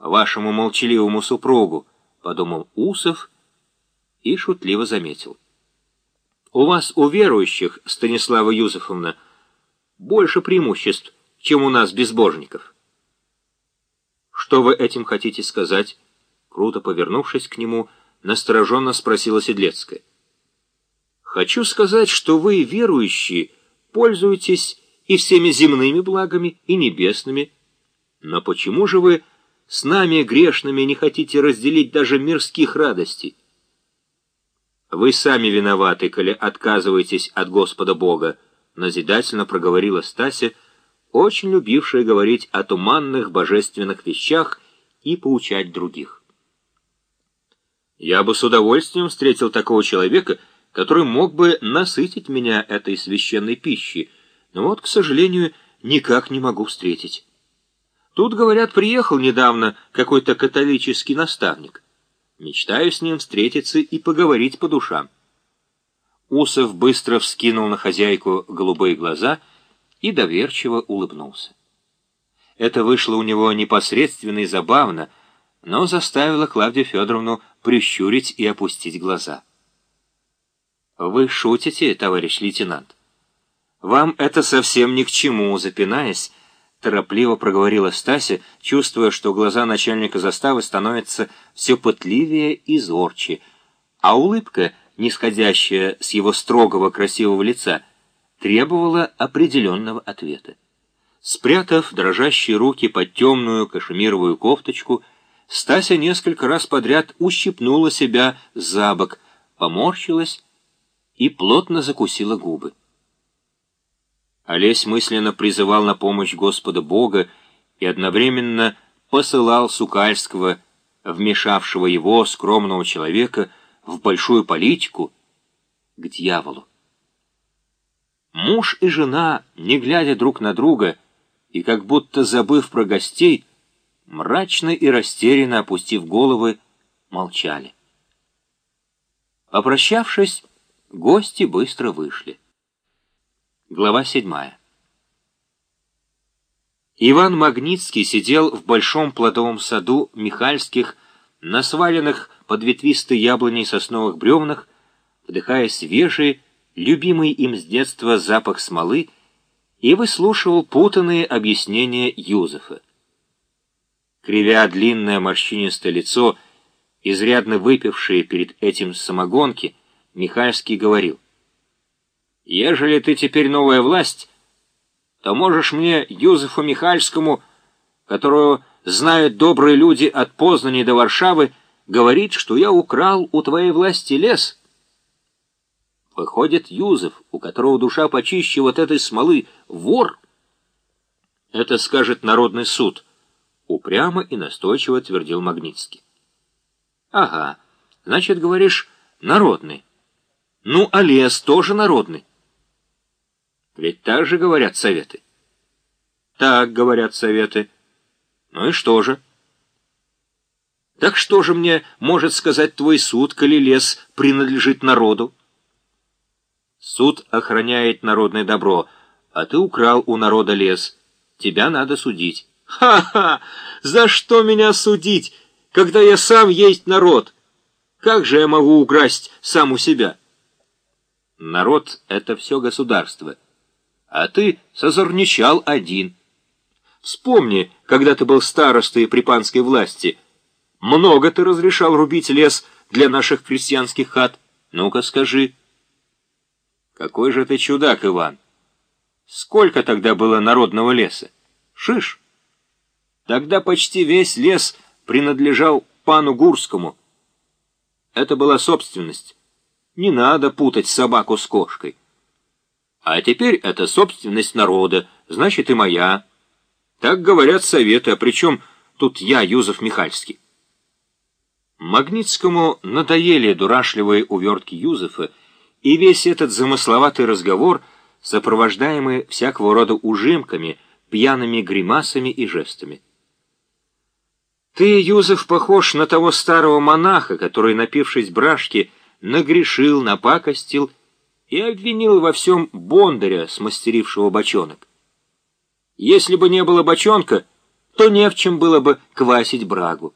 вашему молчаливому супругу, подумал Усов и шутливо заметил. У вас, у верующих, Станислава Юзефовна, больше преимуществ, чем у нас, безбожников. Что вы этим хотите сказать? Круто повернувшись к нему, настороженно спросила Седлецкая. Хочу сказать, что вы, верующие, пользуетесь и всеми земными благами, и небесными. Но почему же вы с нами, грешными, не хотите разделить даже мирских радостей? Вы сами виноваты, коли отказываетесь от Господа Бога, назидательно проговорила Стася, очень любившая говорить о туманных божественных вещах и поучать других. Я бы с удовольствием встретил такого человека, который мог бы насытить меня этой священной пищей, но вот, к сожалению, никак не могу встретить. Тут, говорят, приехал недавно какой-то католический наставник. Мечтаю с ним встретиться и поговорить по душам. Усов быстро вскинул на хозяйку голубые глаза и доверчиво улыбнулся. Это вышло у него непосредственно и забавно, но заставило Клавдию Федоровну прищурить и опустить глаза. «Вы шутите, товарищ лейтенант?» «Вам это совсем ни к чему», запинаясь, торопливо проговорила Стася, чувствуя, что глаза начальника заставы становятся все пытливее и зорче, а улыбка, нисходящая с его строгого красивого лица, требовала определенного ответа. Спрятав дрожащие руки под темную кашемировую кофточку, Стася несколько раз подряд ущипнула себя за бок, поморщилась и плотно закусила губы. Олесь мысленно призывал на помощь Господа Бога и одновременно посылал Сукальского, вмешавшего его, скромного человека, в большую политику, к дьяволу. Муж и жена, не глядя друг на друга и как будто забыв про гостей, мрачно и растерянно опустив головы, молчали. Попрощавшись, Гости быстро вышли. Глава седьмая. Иван Магнитский сидел в большом плодовом саду Михальских, на сваленных под ветвистой яблоней сосновых бревнах, вдыхая свежий, любимый им с детства запах смолы, и выслушивал путанные объяснения Юзефа. Кривя длинное морщинистое лицо, изрядно выпившее перед этим самогонки, Михальский говорил, «Ежели ты теперь новая власть, то можешь мне, Юзефу Михальскому, которого знают добрые люди от Познани до Варшавы, говорить, что я украл у твоей власти лес». Выходит, Юзеф, у которого душа почище вот этой смолы, вор. Это скажет народный суд, упрямо и настойчиво твердил Магнитский. Ага, значит, говоришь, народный. Ну, а лес тоже народный. Ведь так же говорят советы. Так говорят советы. Ну и что же? Так что же мне может сказать твой суд, коли лес принадлежит народу? Суд охраняет народное добро, а ты украл у народа лес. Тебя надо судить. Ха-ха! За что меня судить, когда я сам есть народ? Как же я могу украсть сам у себя? Народ — это все государство. А ты созорничал один. Вспомни, когда ты был старостой при панской власти. Много ты разрешал рубить лес для наших крестьянских хат. Ну-ка скажи. Какой же ты чудак, Иван. Сколько тогда было народного леса? Шиш. Тогда почти весь лес принадлежал пану Гурскому. Это была собственность. Не надо путать собаку с кошкой. А теперь это собственность народа, значит и моя. Так говорят советы, а причем тут я, Юзеф Михальский. Магнитскому надоели дурашливые увертки Юзефа, и весь этот замысловатый разговор, сопровождаемый всякого рода ужимками, пьяными гримасами и жестами. Ты, Юзеф, похож на того старого монаха, который, напившись брашки, нагрешил, напакостил и обвинил во всем Бондаря, смастерившего бочонок. Если бы не было бочонка, то не в чем было бы квасить брагу.